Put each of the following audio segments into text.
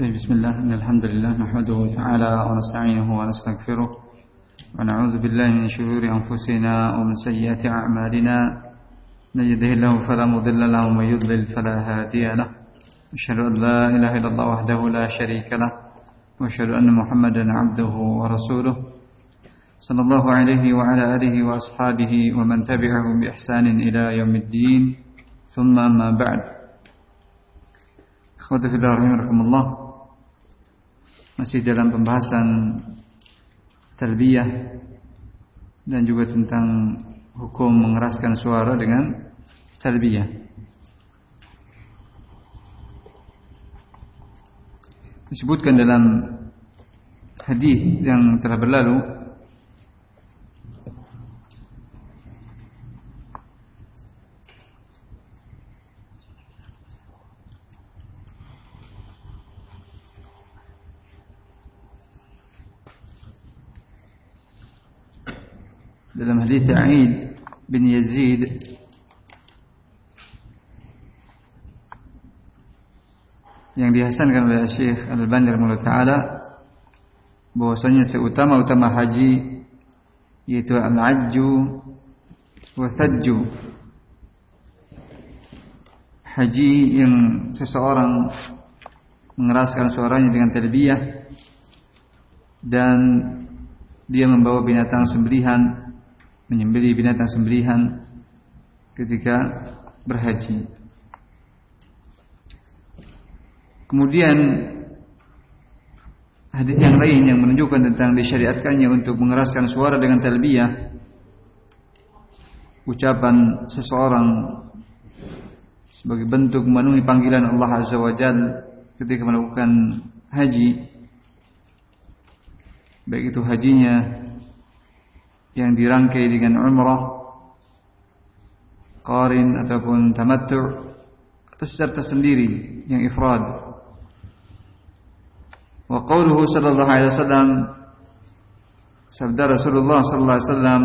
طيب بسم الله إن الحمد لله نحمده تعالى ونستعينه ونستغفره ونعوذ بالله من شرور أنفسنا ومن سيئات أعمالنا من يهده الله فلا مضل له ومن يضلل فلا هادي له أشهد أن لا إله إلا الله وحده لا شريك له وأشهد أن محمدا عبده ورسوله صلى الله عليه وعلى آله وأصحابه ومن تبعهم بإحسان إلى يوم الدين ثم ما بعد. Akhwatafillah rahimahumullah Masih dalam pembahasan Talbiyah Dan juga tentang Hukum mengeraskan suara dengan Talbiyah. Disebutkan dalam Hadis yang telah berlalu dalam hadis Sa'id bin Yazid. Yang dihasankan oleh Syekh Al-Albani rahimahullah taala bahwasanya seutama-utama haji yaitu al-ajju wa thajju. Haji yang seseorang mengeraskan suaranya dengan talbiyah dan dia membawa binatang sembelihan menyembelih binatang sembelihan ketika berhaji. Kemudian hadis yang lain yang menunjukkan tentang disyariatkannya untuk mengeraskan suara dengan talbiyah ucapan seseorang sebagai bentuk memenuhi panggilan Allah Azza wa Jalla ketika melakukan haji baik itu hajinya yang dirangkai dengan umrah qarin ataupun tamattu' atau secara tersendiri yang ifrad. Wa qawluhu sallallahu alaihi wasallam sabda Rasulullah sallallahu alaihi wasallam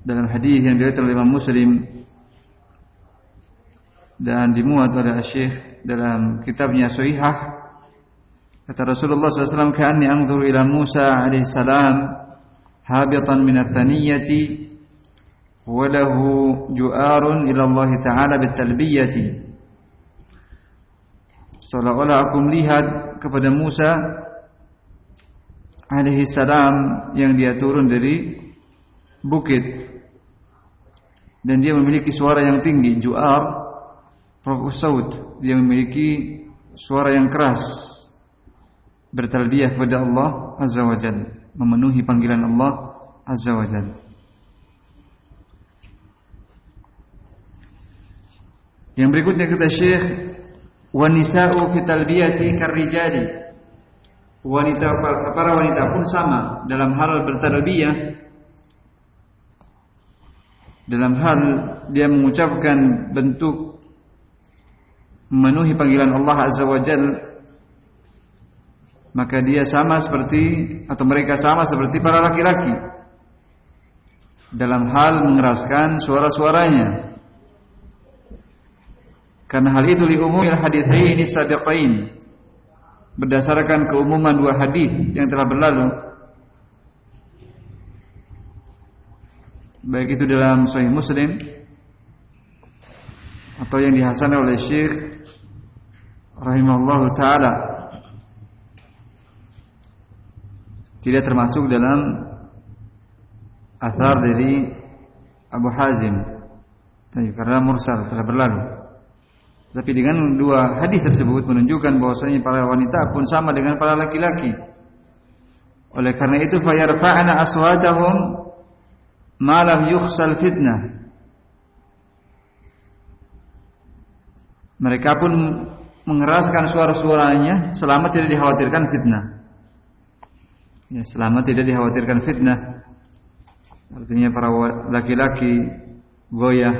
dalam hadis yang diriwayatkan oleh Imam Muslim dan dimuat oleh Syekh dalam kitabnya Sahihah Kata Rasulullah SAW, "Ka'anni anzuru ila Musa alaihi habitan min at-taniyati wa lahu ju'arun ila Allah Ta'ala bitalbiyati." Seolah-olah aku melihat kepada Musa alaihi salam yang dia turun dari bukit. Dan dia memiliki suara yang tinggi, ju'ar, raf'us saut, dia memiliki suara yang keras bertalbiyah kepada Allah Azza wa Jal. Memenuhi panggilan Allah Azza wa Jal. Yang berikutnya kata Syekh wanisa'u fi talbiyati karrijali. Wanita para wanita pun sama dalam hal bertalbiyah. Dalam hal dia mengucapkan bentuk memenuhi panggilan Allah Azza wa Jalla maka dia sama seperti atau mereka sama seperti para laki-laki. Dalam hal mengeraskan suara-suaranya. Karena hal itu liumumil haditsaini sabiqain. Berdasarkan keumuman dua hadis yang telah berlalu. Baik itu dalam Sahih Muslim atau yang dihasan oleh Syekh rahimahullahu taala tidak termasuk dalam asar dari Abu Hazim. Karena mursal telah berlalu. Tapi dengan dua hadis tersebut menunjukkan bahwasanya para wanita pun sama dengan para laki-laki. Oleh karena itu fayarfa'na aswatahum malam yukhsal fitnah. Mereka pun mengeraskan suara-suaranya selama tidak dikhawatirkan fitnah Ya, selama tidak dikhawatirkan fitnah. Artinya para laki-laki goyah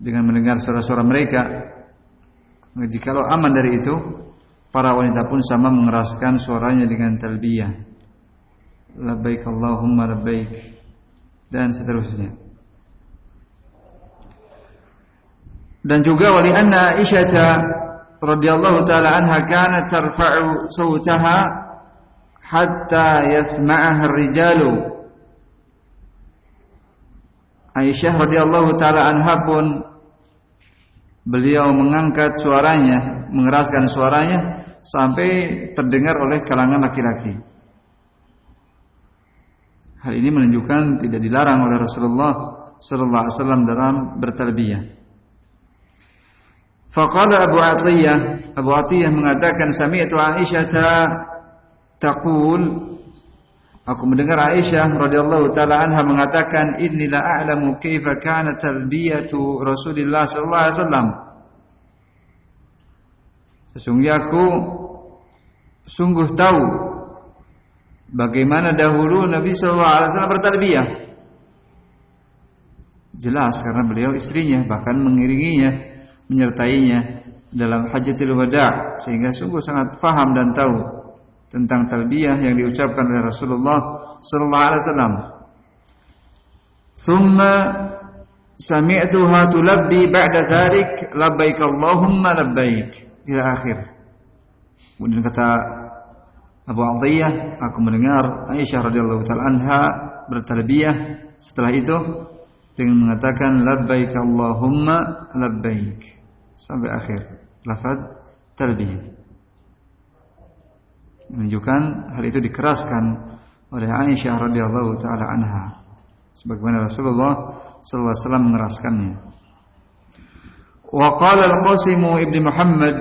dengan mendengar suara-suara mereka. Jikalau aman dari itu, para wanita pun sama mengeraskan suaranya dengan talbiyah. Labbaik Allahumma labbaik dan seterusnya. Dan juga wali anna Aisyah radhiyallahu taala anha kanat tarfa'u sautaha hatta yasma'aha ar-rijalu. Aisyah radhiyallahu taala anha pun beliau mengangkat suaranya, mengeraskan suaranya sampai terdengar oleh kalangan laki-laki. Hal ini menunjukkan tidak dilarang oleh Rasulullah sallallahu alaihi wasallam dalam bertalbiyah. Faqala Abu Atiyah, Abu Atiyah mengatakan sami'tu Aisyah taqul Aku mendengar Aisyah radhiyallahu taala anha mengatakan inni la a'lamu kaifa kana talbiyatu Rasulillah sallallahu alaihi wasallam. Sesungguhnya aku sungguh tahu bagaimana dahulu Nabi sallallahu alaihi wasallam bertalbiyah. Jelas karena beliau istrinya bahkan mengiringinya menyertainya dalam hajatul wada sehingga sungguh sangat faham dan tahu tentang talbiyah yang diucapkan oleh Rasulullah sallallahu alaihi wasallam. Thumma sami'tuha tulabbi ba'da dzalik labbaik Allahumma labbaik ila akhir. Kemudian kata Abu Atiyah, aku mendengar Aisyah radhiyallahu taala anha bertalbiyah setelah itu dengan mengatakan labbaik Allahumma labbaik sampai akhir lafaz talbiyah menunjukkan hal itu dikeraskan oleh Aisyah radhiyallahu taala anha. Sebagaimana Rasulullah sallallahu alaihi wasallam mengeraskannya. Wa qala al-Qasim ibnu Muhammad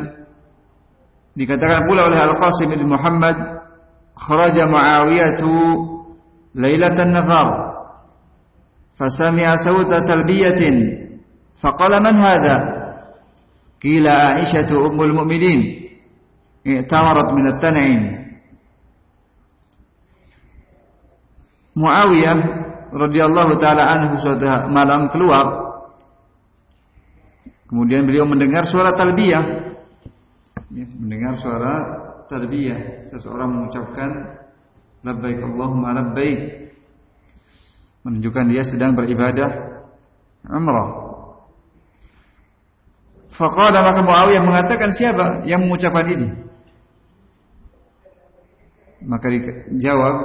dikatakan pula oleh Al-Qasim ibnu Muhammad kharaja Muawiyah lailatan nafar fasami'a sauta talbiyatin faqala man hadha? Qila Aisyah ummul mu'minin i'tawarat min at-tan'im Muawiyah radhiyallahu taala anhu suatu malam keluar. Kemudian beliau mendengar suara talbiyah. Ya, mendengar suara talbiyah. Seseorang mengucapkan labbaik Allahumma labbaik. Menunjukkan dia sedang beribadah umrah. Faqala maka Muawiyah mengatakan siapa yang mengucapkan ini? Maka dijawab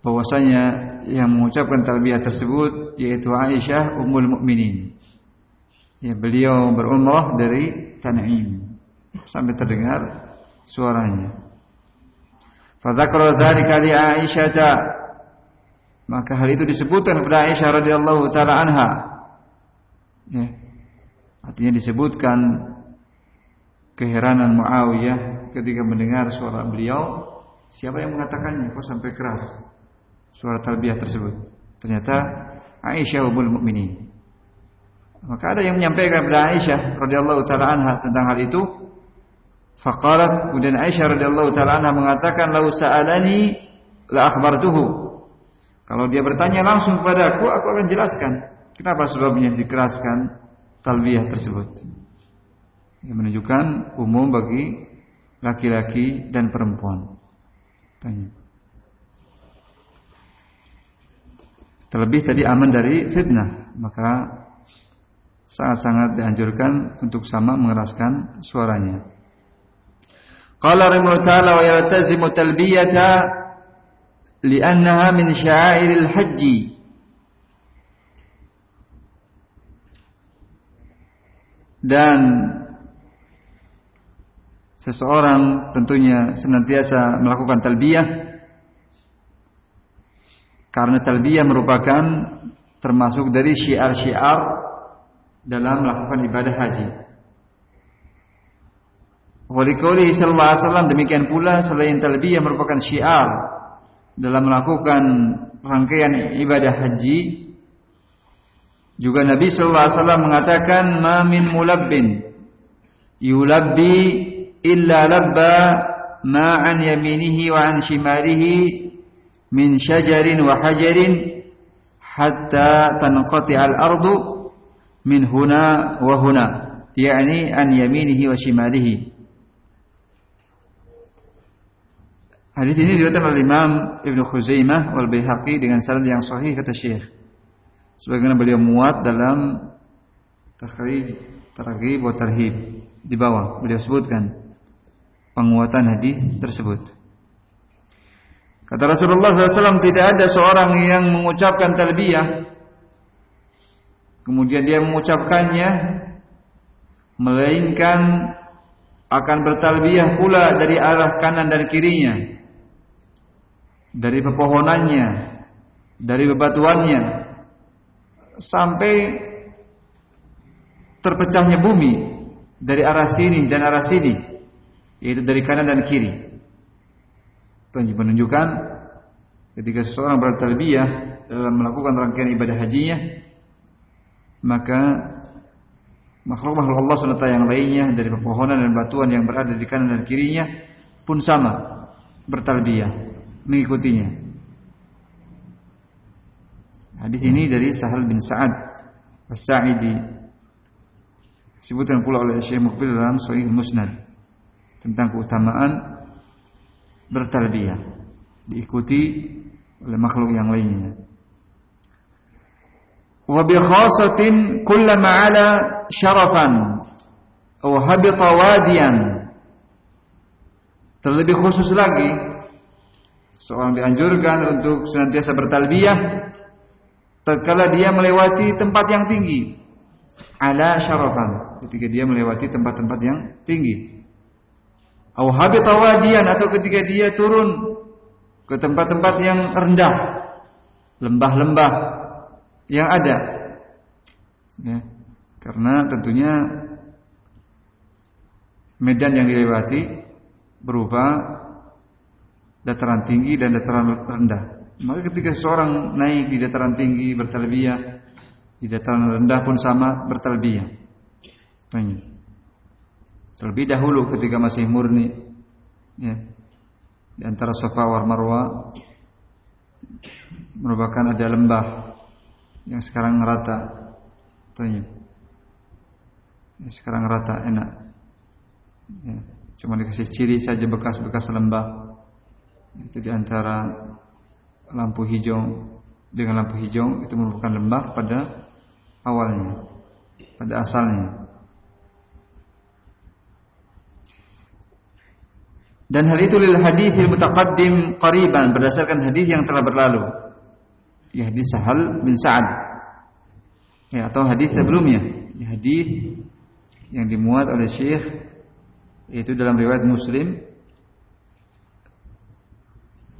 bahwasanya yang mengucapkan talbiyah tersebut yaitu Aisyah Ummul Mukminin. Ya, beliau berumrah dari Tan'im sampai terdengar suaranya. Fadzakara dzalika li Aisyah maka hal itu disebutkan kepada Aisyah radhiyallahu taala anha. Ya, Artinya disebutkan keheranan Muawiyah ketika mendengar suara beliau, siapa yang mengatakannya kok sampai keras suara talbiyah tersebut? Ternyata Aisyah ummul mukminin. Maka ada yang menyampaikan kepada Aisyah radhiyallahu taala anha tentang hal itu. Faqalat kemudian Aisyah radhiyallahu taala anha mengatakan, "Lau sa'alani la akhbartuhu." Kalau dia bertanya langsung kepada aku, aku akan jelaskan. Kenapa sebabnya dikeraskan talbiyah tersebut. Yang menunjukkan umum bagi laki-laki dan perempuan. Tanya. Terlebih tadi aman dari fitnah, maka sangat-sangat dianjurkan untuk sama mengeraskan suaranya. Qala rahimahu ta'ala wa yaltazimu talbiyata li'annaha min sya'airil hajji dan seseorang tentunya senantiasa melakukan talbiyah karena talbiyah merupakan termasuk dari syiar-syiar dalam melakukan ibadah haji. Walikuli sallallahu alaihi wasallam demikian pula selain talbiyah merupakan syiar dalam melakukan rangkaian ibadah haji juga Nabi sallallahu alaihi wasallam mengatakan ma min mulabbin yulabbi illa labba ma an yaminihi wa an shimalihi min syajarin wa hajarin hatta tanqati al-ardu min huna wa huna yakni an yaminihi wa shimalihi. Hadis ini diriwayatkan oleh Imam Ibnu Khuzaimah wal Baihaqi dengan sanad yang sahih kata Syekh. Sebagaimana beliau muat dalam takhrij targhib wa tarhib. Di bawah beliau sebutkan penguatan hadis tersebut. Kata Rasulullah SAW tidak ada seorang yang mengucapkan talbiyah kemudian dia mengucapkannya melainkan akan bertalbiyah pula dari arah kanan dan kirinya dari pepohonannya dari bebatuannya sampai terpecahnya bumi dari arah sini dan arah sini yaitu dari kanan dan kiri. Itu menunjukkan ketika seseorang bertalbiyah dalam melakukan rangkaian ibadah hajinya maka makhluk-makhluk Allah SWT yang lainnya dari pepohonan dan batuan yang berada di kanan dan kirinya pun sama bertalbiyah mengikutinya. Hadis ini dari Sahal bin Sa'ad As-Sa'idi. Disebutkan pula oleh Syekh Mukbil dalam Sahih Musnad tentang keutamaan bertalbiyah diikuti oleh makhluk yang lainnya. Wa bi khasatin kullama ala syarafan aw habita wadiyan. Terlebih khusus lagi seorang dianjurkan untuk senantiasa bertalbiyah tatkala dia melewati tempat yang tinggi. Ala syarafan ketika dia melewati tempat-tempat yang tinggi aw habita atau ketika dia turun ke tempat-tempat yang rendah lembah-lembah yang ada. Ya. Karena tentunya medan yang dilewati berupa dataran tinggi dan dataran rendah. Maka ketika seorang naik di dataran tinggi bertalbiyah, di dataran rendah pun sama bertalbiyah. Terlebih dahulu ketika masih murni ya, di antara Safa war Marwa merupakan ada lembah yang sekarang rata. Tanya yang sekarang rata enak. Ya, cuma dikasih ciri saja bekas-bekas lembah. Itu di antara lampu hijau. Dengan lampu hijau itu merupakan lembah pada awalnya pada asalnya dan hal itu lil hadithil mutaqaddim qariban berdasarkan hadis yang telah berlalu ya hadis Sahal bin Sa'ad ya atau hadis sebelumnya ya, hadis yang dimuat oleh Syekh itu dalam riwayat Muslim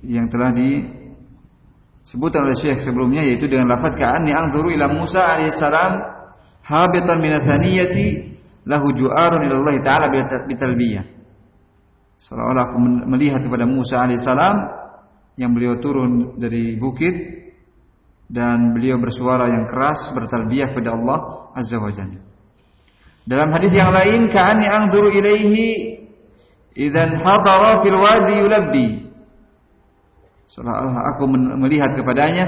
yang telah disebutkan oleh Syekh sebelumnya yaitu dengan lafaz ka'anni anzuru ila Musa alaihissalam habitan min athaniyati lahu ju'arun ila Allah taala bitalbiyah seolah-olah aku melihat kepada Musa alaihissalam yang beliau turun dari bukit dan beliau bersuara yang keras bertalbiyah kepada Allah Azza wa Jalla. Dalam hadis yang lain ka'anni anzuru ilaihi idzan hadara fil wadi yulabbi. Seolah aku melihat kepadanya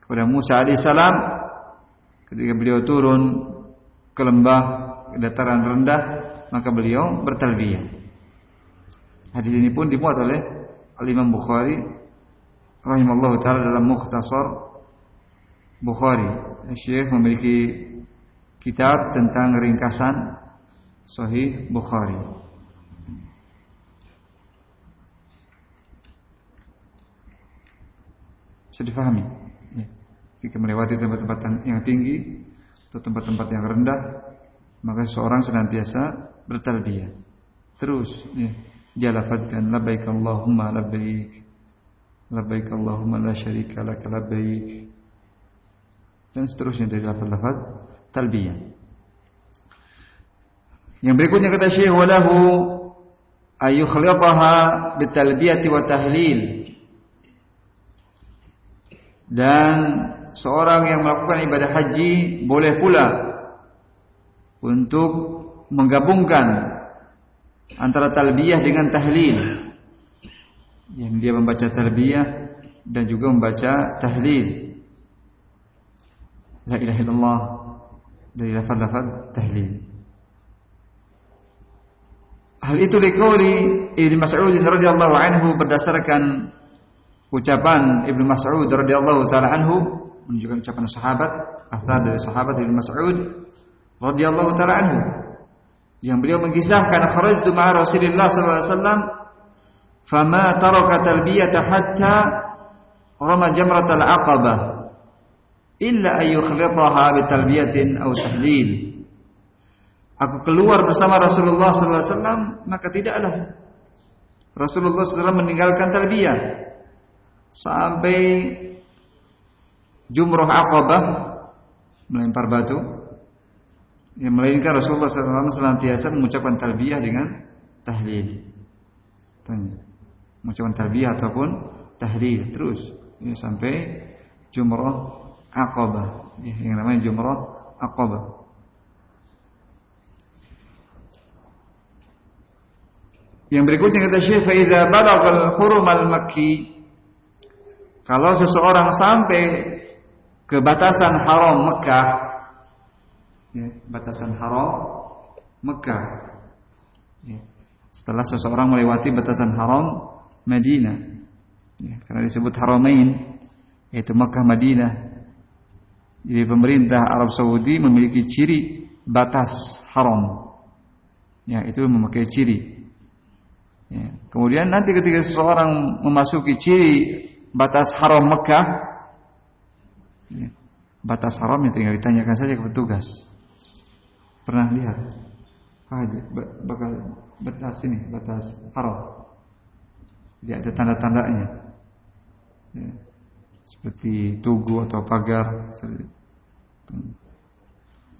kepada Musa alaihissalam ketika beliau turun ke lembah ke dataran rendah maka beliau bertalbiyah. Hadis ini pun dimuat oleh Al Imam Bukhari rahimallahu taala dalam Mukhtasar Bukhari. Syekh memiliki kitab tentang ringkasan Sahih Bukhari. Bisa difahami? Ya. Jika melewati tempat-tempat yang tinggi atau tempat-tempat yang rendah, maka seseorang senantiasa bertalbiyah. Terus, ya, dia lafadzkan labbaik Allahumma labbaik. Labbaik Allahumma la syarika lak labbaik dan seterusnya dari lafaz-lafaz talbiyah. Yang berikutnya kata Syekh walahu ayukhlitaha bitalbiyati wa tahlil. Dan seorang yang melakukan ibadah haji boleh pula untuk menggabungkan antara talbiyah dengan tahlil. Yang dia membaca talbiyah dan juga membaca tahlil la ilaha illallah dari lafaz-lafaz tahlil. Hal itu dikauli Ibnu Mas'ud radhiyallahu anhu berdasarkan ucapan Ibnu Mas'ud radhiyallahu taala anhu menunjukkan ucapan sahabat, asal dari sahabat Ibnu Mas'ud radhiyallahu taala anhu yang beliau mengisahkan kharajtu ma'a Rasulillah sallallahu alaihi wasallam fama taraka talbiyata hatta rama jamratal aqabah illa ayyukhlitaha bi talbiyatin aw tahlil. Aku keluar bersama Rasulullah sallallahu alaihi wasallam maka tidaklah Rasulullah SAW meninggalkan talbiyah sampai jumroh Aqabah melempar batu yang melainkan Rasulullah SAW senantiasa mengucapkan talbiyah dengan tahlil. Tanya. Mengucapkan talbiyah ataupun tahlil terus ya, sampai jumroh Aqabah ya, yang namanya jumroh Aqabah. Yang berikutnya kata Syekh fa idza balagal hurum al-makki kalau seseorang sampai ke batasan haram Mekah ya, batasan haram Mekah ya, setelah seseorang melewati batasan haram Madinah ya, karena disebut haramain yaitu Mekah Madinah jadi pemerintah Arab Saudi memiliki ciri batas haram ya itu memakai ciri Ya. Kemudian nanti ketika seseorang memasuki ciri batas haram Mekah, ya, batas haram itu tinggal ditanyakan saja ke petugas. Pernah lihat? bakal batas ini, batas haram. Dia ada tanda-tandanya. Ya. Seperti tugu atau pagar.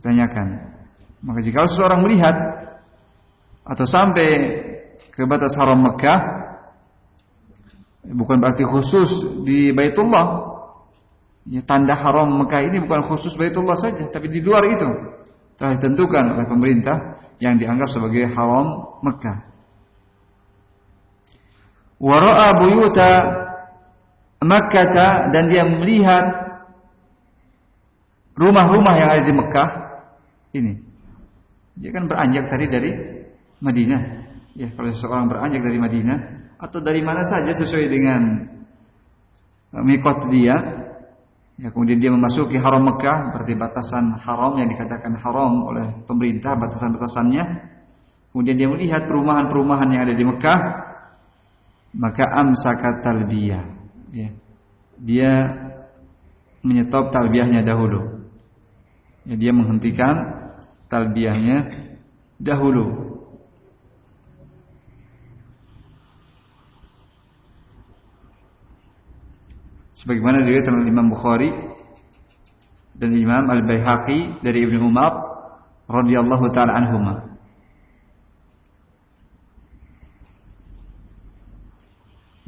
Tanyakan. Maka jika seseorang melihat atau sampai ke batas haram Mekah bukan berarti khusus di Baitullah. Ya, tanda haram Mekah ini bukan khusus Baitullah saja, tapi di luar itu telah ditentukan oleh pemerintah yang dianggap sebagai haram Mekah. Wara'a buyuta Makkah dan dia melihat rumah-rumah yang ada di Mekah ini. Dia kan beranjak tadi dari Madinah. Ya, kalau seseorang beranjak dari Madinah atau dari mana saja sesuai dengan uh, mikot dia, ya kemudian dia memasuki haram Mekah, berarti batasan haram yang dikatakan haram oleh pemerintah, batasan-batasannya. Kemudian dia melihat perumahan-perumahan yang ada di Mekah, maka amsakat talbiyah. Ya. Dia menyetop talbiyahnya dahulu. Ya, dia menghentikan talbiyahnya dahulu. Sebagaimana diriwayatkan oleh Imam Bukhari dan Imam Al-Baihaqi dari Ibnu Umar radhiyallahu taala anhuma.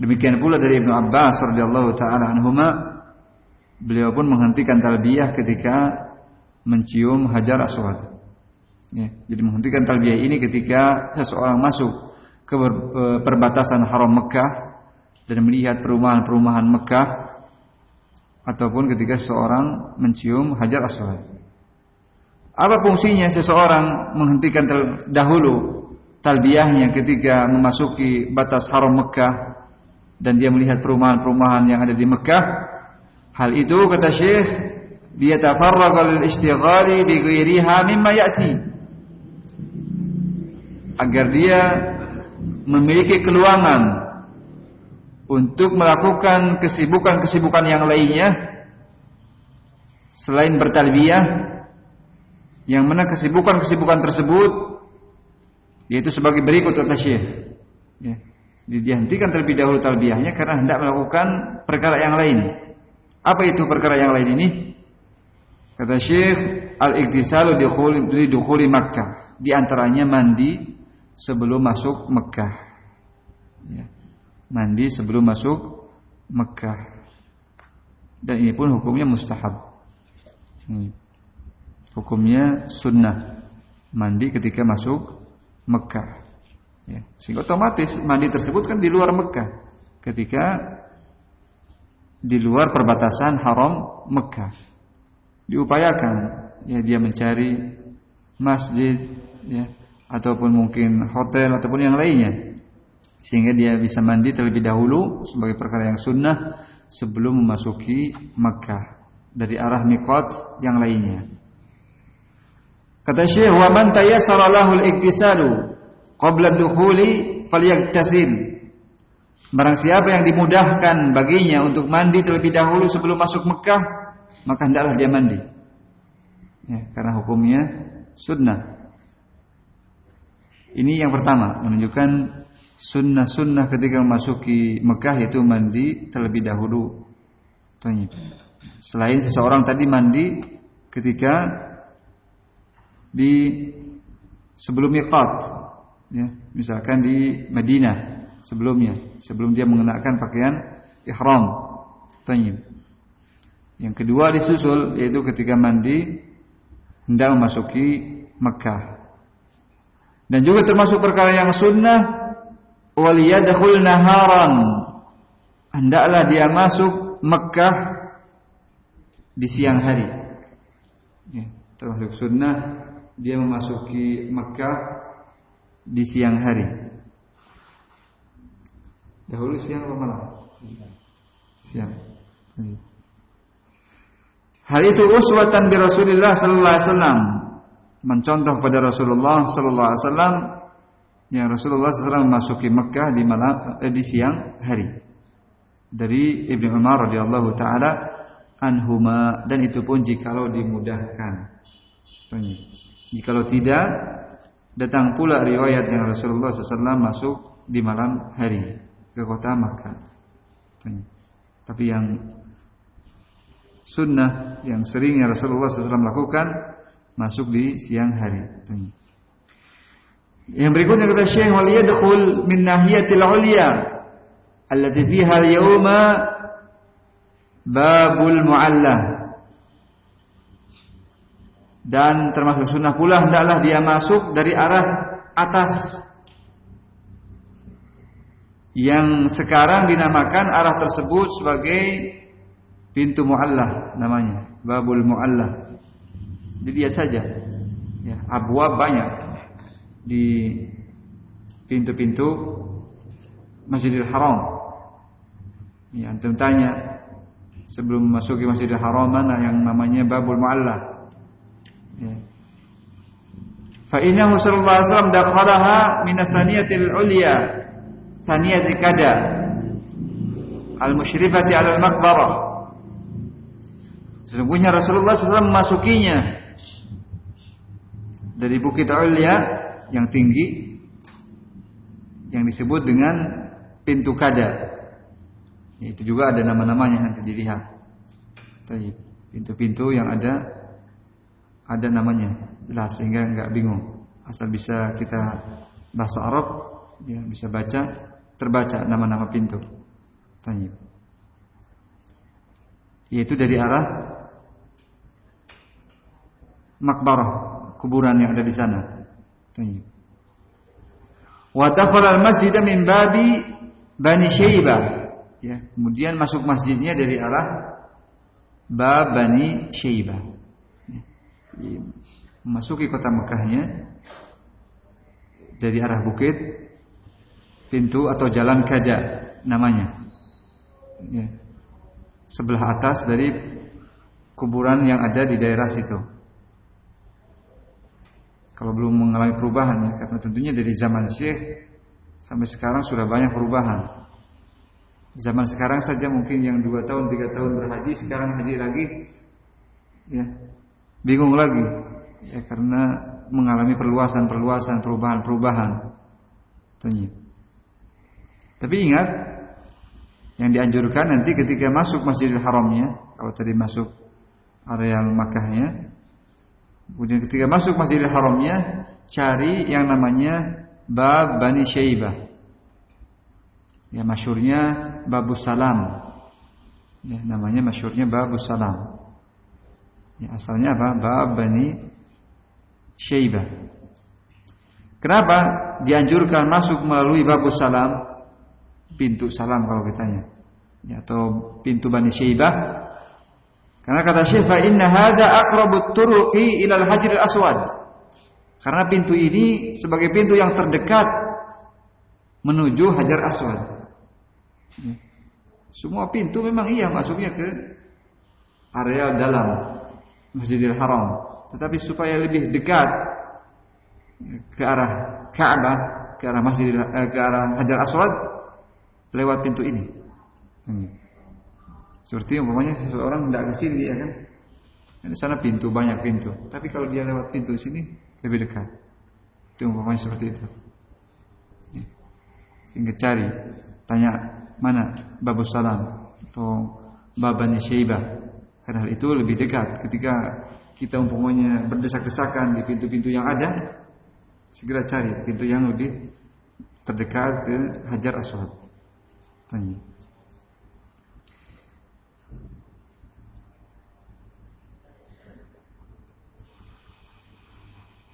Demikian pula dari Ibnu Abbas radhiyallahu taala anhuma beliau pun menghentikan talbiyah ketika mencium Hajar Aswad. Ya, jadi menghentikan talbiyah ini ketika seseorang masuk ke perbatasan haram Mekah dan melihat perumahan-perumahan Mekah ataupun ketika seseorang mencium hajar aswad. Apa fungsinya seseorang menghentikan dahulu talbiyahnya ketika memasuki batas haram Mekah dan dia melihat perumahan-perumahan yang ada di Mekah? Hal itu kata Syekh dia tafarraqa lil istighali bi ghairiha mimma ya'ti. Agar dia memiliki keluangan untuk melakukan kesibukan-kesibukan yang lainnya selain bertalbiyah yang mana kesibukan-kesibukan tersebut yaitu sebagai berikut kata Syekh ya. dihentikan terlebih dahulu talbiyahnya karena hendak melakukan perkara yang lain. Apa itu perkara yang lain ini? Kata Syekh al-iktisalu di dukhuli Makkah. Di antaranya mandi sebelum masuk Mekah ya mandi sebelum masuk Mekah. Dan ini pun hukumnya mustahab. Hukumnya sunnah. Mandi ketika masuk Mekah. Ya. Sehingga otomatis mandi tersebut kan di luar Mekah. Ketika di luar perbatasan haram Mekah. Diupayakan ya dia mencari masjid ya ataupun mungkin hotel ataupun yang lainnya sehingga dia bisa mandi terlebih dahulu sebagai perkara yang sunnah sebelum memasuki Makkah dari arah mikot yang lainnya. Kata Syekh, "Wa man tayassara lahu al-iktisalu qabla dukhuli falyaktasil." Barang siapa yang dimudahkan baginya untuk mandi terlebih dahulu sebelum masuk Mekah, maka hendaklah dia mandi. Ya, karena hukumnya sunnah. Ini yang pertama, menunjukkan sunnah-sunnah ketika memasuki Mekah yaitu mandi terlebih dahulu. Selain seseorang tadi mandi ketika di sebelum miqat, ya, misalkan di Madinah sebelumnya, sebelum dia mengenakan pakaian ihram. Tayyib. Yang kedua disusul yaitu ketika mandi hendak memasuki Mekah. Dan juga termasuk perkara yang sunnah wal yadkhul naharan. Hendaklah dia masuk Mekah di siang hari. Ya, termasuk sunnah dia memasuki Mekah di siang hari. Dahulu siang atau malam? Siang. Hal itu uswatan bi Rasulullah sallallahu alaihi wasallam. Mencontoh pada Rasulullah sallallahu alaihi wasallam yang Rasulullah SAW memasuki Mekah di malam eh, di siang hari. Dari Ibnu Umar radhiyallahu taala anhuma dan itu pun jikalau dimudahkan. Jikalau tidak datang pula riwayat yang Rasulullah SAW masuk di malam hari ke kota Makkah. Tapi yang sunnah yang sering yang Rasulullah SAW lakukan masuk di siang hari. Yang berikutnya kata Syekh wal yadkhul min nahiyatil ulya allati fiha al-yawma babul mu'alla dan termasuk sunnah pula hendaklah dia masuk dari arah atas yang sekarang dinamakan arah tersebut sebagai pintu muallah namanya, babul muallah. Jadi lihat saja. Ya, abwab banyak di pintu-pintu Masjidil Haram. Ya, antum tanya sebelum masuki Masjidil Haram mana yang namanya babul muallah. Ya. Fa innahu sallallahu alaihi wasallam dakhalaha min athaniyatil ulya Taniyat kada Al-musyrifati al-maqbarah Sesungguhnya Rasulullah SAW memasukinya Dari Bukit Ulia Yang tinggi Yang disebut dengan Pintu kada Itu juga ada nama-namanya nanti dilihat Pintu-pintu yang ada Ada namanya Jelas sehingga nggak bingung Asal bisa kita Bahasa Arab ya, Bisa baca terbaca nama-nama pintu. Tanya. Yaitu dari arah makbarah, kuburan yang ada di sana. Tanya. Wa dakhala al-masjid min babi Bani Syaibah. Ya, kemudian masuk masjidnya dari arah Bab Bani Syaibah. Ya. Memasuki kota Mekahnya dari arah bukit pintu atau jalan kaja namanya. Ya. Sebelah atas dari kuburan yang ada di daerah situ. Kalau belum mengalami perubahan ya, karena tentunya dari zaman Syekh sampai sekarang sudah banyak perubahan. Zaman sekarang saja mungkin yang dua tahun tiga tahun berhaji sekarang haji lagi, ya bingung lagi, ya karena mengalami perluasan perluasan perubahan perubahan. Tentunya. Tapi ingat yang dianjurkan nanti ketika masuk Masjidil Haramnya, kalau tadi masuk area Makkahnya, kemudian ketika masuk Masjidil Haramnya, cari yang namanya Bab Bani Syaibah. Ya masyurnya Babus Salam. Ya namanya masyurnya Babus Salam. Ya asalnya apa? Bab Bani Syaibah. Kenapa dianjurkan masuk melalui Babus Salam? pintu salam kalau kitanya ya, atau pintu Bani Syaibah karena kata Syekh fa inna hadza aqrabut turuqi ila al-Hajar aswad karena pintu ini sebagai pintu yang terdekat menuju Hajar Aswad semua pintu memang iya masuknya ke area dalam Masjidil Haram, tetapi supaya lebih dekat ke arah Ka'bah, ke arah Masjidil eh, ke arah Hajar Aswad lewat pintu ini. Hmm. Seperti umpamanya seseorang tidak ke sini ya kan. Di sana pintu banyak pintu, tapi kalau dia lewat pintu sini lebih dekat. Itu umpamanya seperti itu. Ya. Sehingga cari, tanya mana Babus Salam atau Babanya Syaibah. Karena hal itu lebih dekat ketika kita umpamanya berdesak-desakan di pintu-pintu yang ada, segera cari pintu yang lebih terdekat ke Hajar Aswad. Tanya.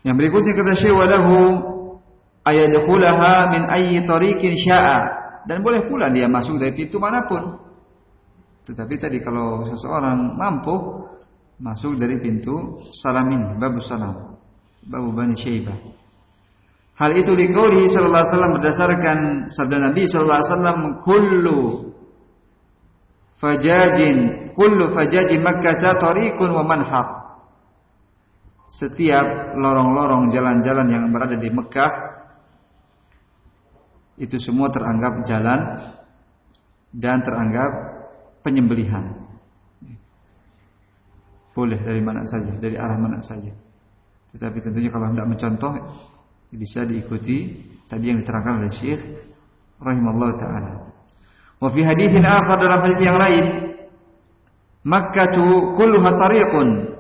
Yang berikutnya kata Syekh walahu ayadkhulaha min ayyi tariqin sya'a dan boleh pula dia masuk dari pintu mana pun. Tetapi tadi kalau seseorang mampu masuk dari pintu salam ini, babu salam, babu Bani Syaibah. Hal itu dikauli sallallahu alaihi wasallam berdasarkan sabda Nabi sallallahu alaihi wasallam kullu fajajin kullu fajaji Makkah tariqun wa manhar. Setiap lorong-lorong jalan-jalan yang berada di Mekah itu semua teranggap jalan dan teranggap penyembelihan. Boleh dari mana saja, dari arah mana saja. Tetapi tentunya kalau tidak mencontoh bisa diikuti tadi yang diterangkan oleh Syekh rahimallahu taala. Wa fi haditsin akhar dalam hadis yang lain, Makkah kulluha tariqun.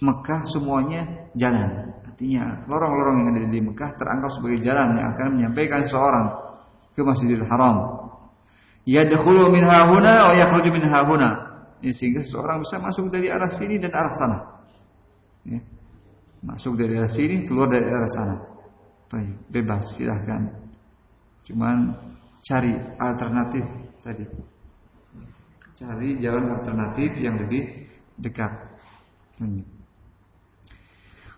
Mekah semuanya jalan. Artinya lorong-lorong yang ada di Mekah teranggap sebagai jalan yang akan menyampaikan seorang ke Masjidil Haram yadkhulu min hahuna wa yakhruju min hahuna. Ya, sehingga seseorang bisa masuk dari arah sini dan arah sana. Ya. Masuk dari arah sini, keluar dari arah sana. Baik, bebas silahkan. Cuman cari alternatif tadi. Cari jalan alternatif yang lebih dekat.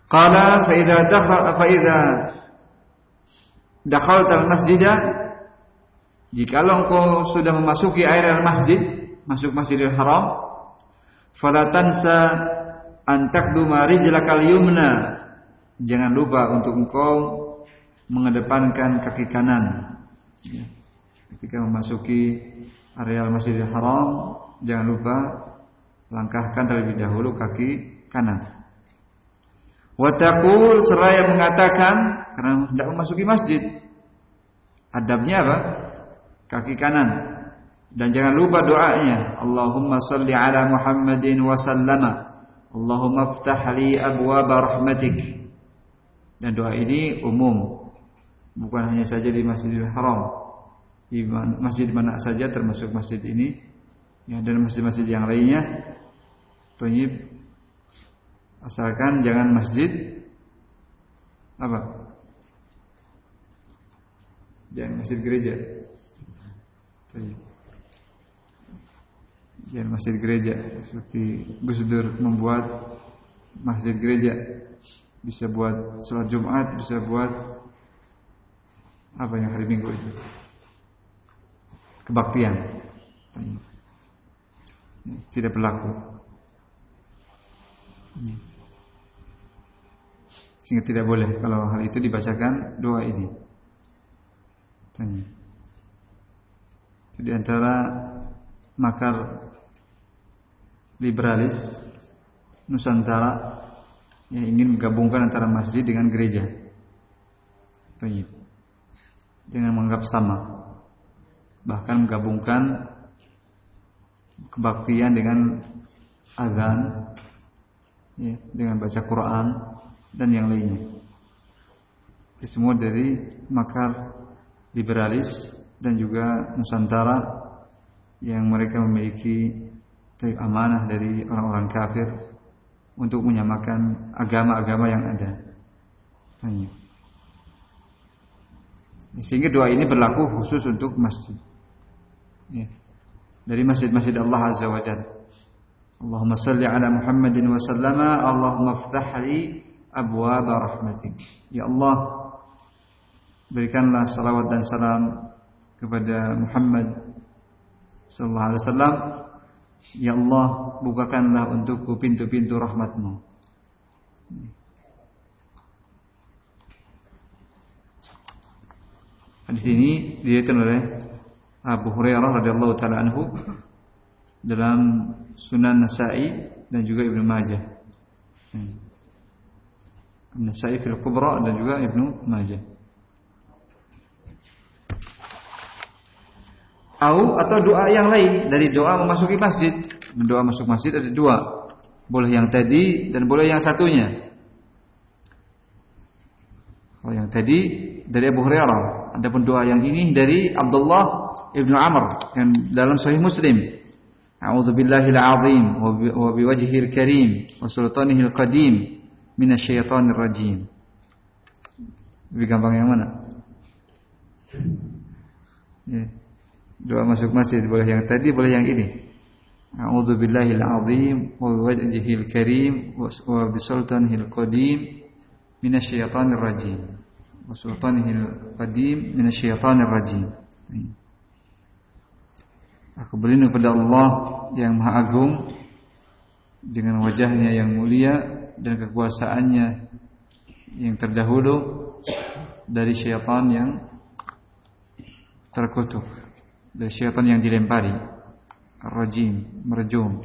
Qala fa idza dakhala fa idza dakhalta al-masjida Jikalau engkau sudah memasuki area masjid, masuk Masjidil Haram, fala tansa an taqduma rijlakal yumna. Jangan lupa untuk engkau mengedepankan kaki kanan. Ya. Ketika memasuki area Masjidil Haram, jangan lupa langkahkan terlebih dahulu kaki kanan. Watakul seraya mengatakan karena tidak memasuki masjid. Adabnya apa? kaki kanan. Dan jangan lupa doanya. Allahumma salli ala Muhammadin wa sallama. Allahumma ftah li abwaba rahmatik. Dan doa ini umum. Bukan hanya saja di Masjidil Haram. Di masjid mana saja termasuk masjid ini. Ya dan masjid-masjid yang lainnya asalkan jangan masjid. Apa? Jangan masjid gereja. Ya masjid gereja seperti Gus Dur membuat masjid gereja. Bisa buat sholat Jumat, bisa buat apa yang hari Minggu itu? Kebaktian. Tidak berlaku sehingga tidak boleh kalau hal itu dibacakan doa ini tanya di antara makar liberalis Nusantara yang ingin menggabungkan antara masjid dengan gereja. Dengan menganggap sama. Bahkan menggabungkan kebaktian dengan azan ya, dengan baca Quran dan yang lainnya. Itu semua dari makar liberalis dan juga Nusantara yang mereka memiliki amanah dari orang-orang kafir untuk menyamakan agama-agama yang ada. Tanya. Sehingga doa ini berlaku khusus untuk masjid. Ya. Dari masjid-masjid Allah Azza wa Jalla. Allahumma salli ala Muhammadin wa sallama Allahumma ftah abwab rahmatik. Ya Allah, berikanlah salawat dan salam kepada Muhammad sallallahu alaihi wasallam Ya Allah, bukakanlah untukku pintu-pintu rahmatmu. Hadis ini diriwayatkan oleh Abu Hurairah radhiyallahu taala anhu dalam Sunan Nasa'i dan juga Ibnu Majah. Hmm. Nasa'i fil Kubra dan juga Ibnu Majah. Au atau doa yang lain dari doa memasuki masjid. Doa masuk masjid ada dua. Boleh yang tadi dan boleh yang satunya. Oh yang tadi dari Abu Hurairah. Adapun doa yang ini dari Abdullah Ibnu Amr yang dalam Sahih Muslim. A'udzu billahil azim wa biwajhihil karim wa sultanihil qadim minasyaitonir rajim. Lebih gampang yang mana? Ya. Doa masuk masjid boleh yang tadi boleh yang ini. A'udzu billahil azim wa biwajhihil karim wa bisultanihil qadim minasyaitonir rajim. Wa sultanihil qadim minasyaitonir rajim. Aku berlindung kepada Allah yang Maha Agung dengan wajahnya yang mulia dan kekuasaannya yang terdahulu dari syaitan yang terkutuk dari syaitan yang dilempari rajim merjum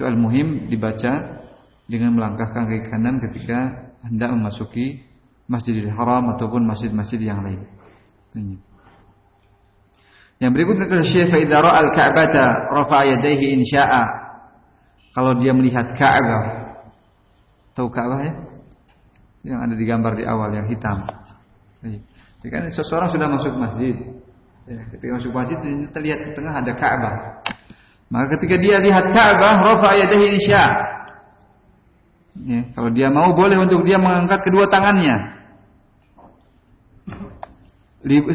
itu al-muhim dibaca dengan melangkahkan ke kanan ketika hendak memasuki Masjidil Haram ataupun masjid-masjid yang lain. Yang berikutnya kata Syekh fa idza ra'a al-Ka'bata rafa'a yadayhi in sya'a. Kalau dia melihat Ka'bah. Tahu Ka'bah ya? Yang ada di gambar di awal yang hitam. Jadi kan seseorang sudah masuk masjid, Ya, ketika masuk masjid terlihat di tengah ada Ka'bah. Maka ketika dia lihat Ka'bah, rafa yadayhi insya. Ya, kalau dia mau boleh untuk dia mengangkat kedua tangannya.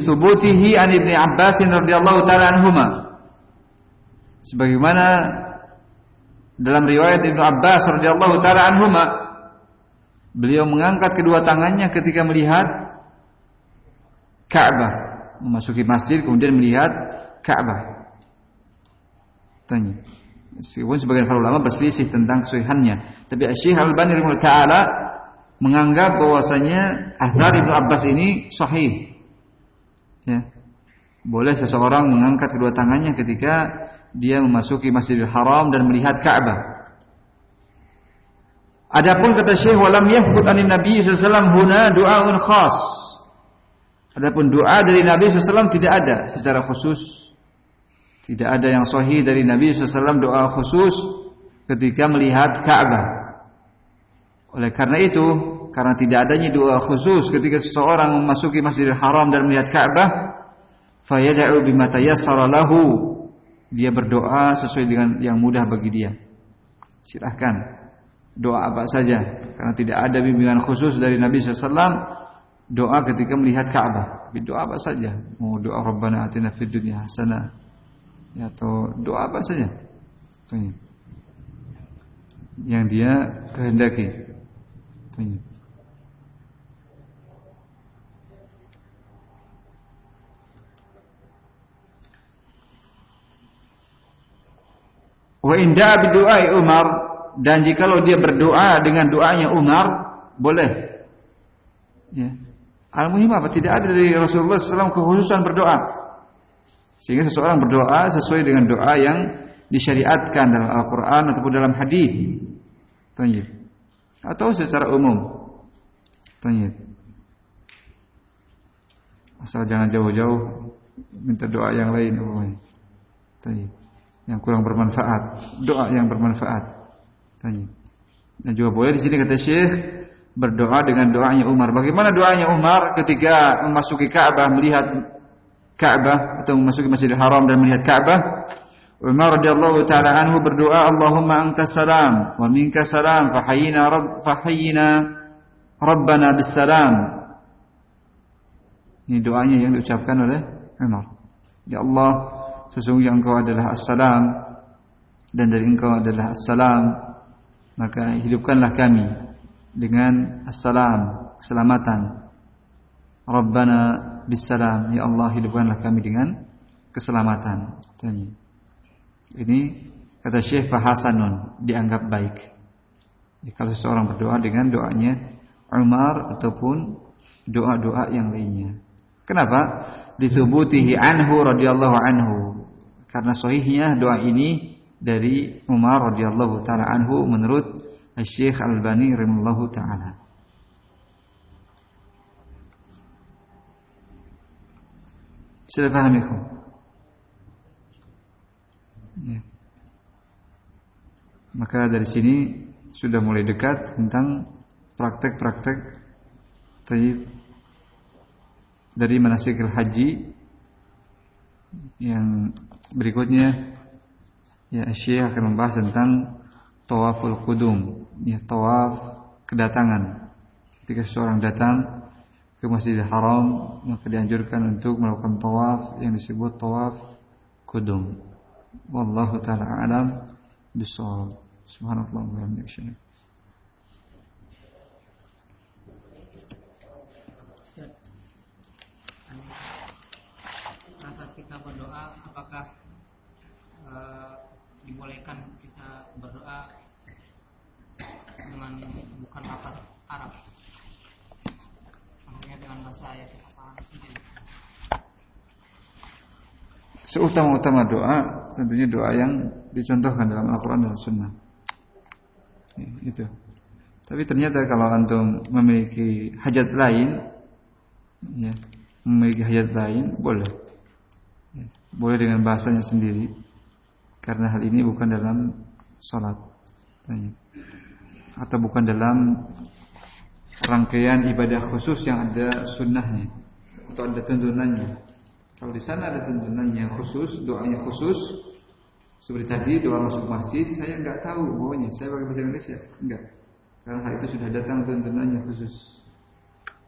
Subutihi an Ibnu Abbas radhiyallahu taala anhuma. Sebagaimana dalam riwayat Ibnu Abbas radhiyallahu taala anhuma beliau mengangkat kedua tangannya ketika melihat Ka'bah memasuki masjid kemudian melihat Ka'bah. Tanya. Meskipun sebagian para ulama berselisih tentang kesuhihannya, tapi Syekh Al-Albani taala menganggap bahwasanya Athar Ibnu Abbas ini sahih. Ya. Boleh seseorang mengangkat kedua tangannya ketika dia memasuki Masjidil Haram dan melihat Ka'bah. Adapun kata Syekh walam yahbut anin Nabi sallallahu huna du'aun khas. Adapun doa dari Nabi SAW tidak ada secara khusus. Tidak ada yang sahih dari Nabi SAW doa khusus ketika melihat Ka'bah. Oleh karena itu, karena tidak adanya doa khusus ketika seseorang memasuki Masjidil Haram dan melihat Ka'bah, fayad'u bima tayassara lahu. Dia berdoa sesuai dengan yang mudah bagi dia. Silahkan doa apa saja karena tidak ada bimbingan khusus dari Nabi SAW doa ketika melihat Ka'bah. Doa apa saja. Mau doa Rabbana atina fid dunya hasanah. Ya, atau doa apa saja. Tanya. Yang dia kehendaki. Tanya. Wa inda bidu'ai Umar dan jikalau dia berdoa dengan doanya Umar boleh. Ya. Al-muhim apa? Tidak ada dari Rasulullah SAW kekhususan berdoa. Sehingga seseorang berdoa sesuai dengan doa yang disyariatkan dalam Al-Quran ataupun dalam hadis. Tanya. Atau secara umum. Tanya. Asal jangan jauh-jauh minta doa yang lain. Tanya. Yang kurang bermanfaat. Doa yang bermanfaat. Tanya. Dan juga boleh di sini kata Syekh berdoa dengan doanya Umar. Bagaimana doanya Umar ketika memasuki Ka'bah melihat Ka'bah atau memasuki Masjidil Haram dan melihat Ka'bah? Umar radhiyallahu taala anhu berdoa, "Allahumma anta salam wa minka salam, fahayyina rabb fahayyina rabbana salam." Ini doanya yang diucapkan oleh Umar. Ya Allah, sesungguhnya Engkau adalah As-Salam dan dari Engkau adalah As-Salam, maka hidupkanlah kami dengan assalam, keselamatan. Rabbana bisalam, ya Allah hidupkanlah kami dengan keselamatan. Tanya. Ini Kata Syekh Fahasanun dianggap baik. Ya, kalau seseorang berdoa dengan doanya Umar ataupun doa-doa yang lainnya. Kenapa? Ditubutihi anhu radhiyallahu anhu. Karena sahihnya doa ini dari Umar radhiyallahu taala anhu menurut Syekh Al-Albani rahimallahu taala. Sudah paham ya? ya. Maka dari sini sudah mulai dekat tentang praktek-praktek dari manasikil haji yang berikutnya ya Syekh akan membahas tentang tawaful kudum ya tawaf kedatangan ketika seseorang datang ke Masjidil Haram maka dianjurkan untuk melakukan tawaf yang disebut tawaf kudum wallahu taala alam bisawab subhanallah wa bihamdihi kita berdoa apakah e, dibolehkan kita berdoa dengan bukan lafaz Arab maksudnya dengan bahasa ayat apa sendiri Seutama-utama doa tentunya doa yang dicontohkan dalam Al-Quran dan Sunnah. Ya, itu. Tapi ternyata kalau antum memiliki hajat lain, ya, memiliki hajat lain boleh boleh dengan bahasanya sendiri karena hal ini bukan dalam salat atau bukan dalam rangkaian ibadah khusus yang ada sunnahnya atau ada tuntunannya. Kalau di sana ada tuntunannya khusus, doanya khusus, seperti tadi doa masuk masjid, saya nggak tahu pokoknya. Saya pakai bahasa Indonesia, enggak. Karena hal itu sudah datang tuntunannya khusus.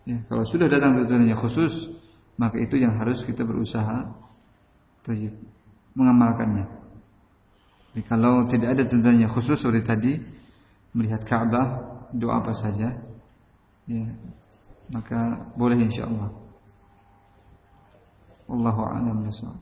Ya, kalau sudah datang tuntunannya khusus, maka itu yang harus kita berusaha. Mengamalkannya. Jadi kalau tidak ada tuntunannya khusus seperti tadi melihat Ka'bah, doa apa saja, ya, maka boleh insyaallah. Wallahu a'lam bishawab.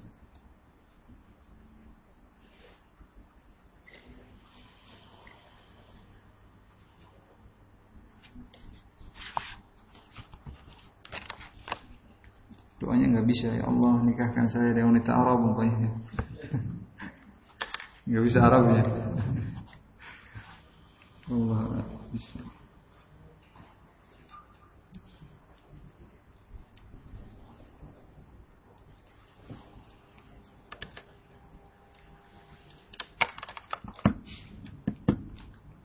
Doanya nggak bisa ya Allah nikahkan saya dengan wanita Arab umpamanya. Nggak bisa Arabnya. Allah bisa.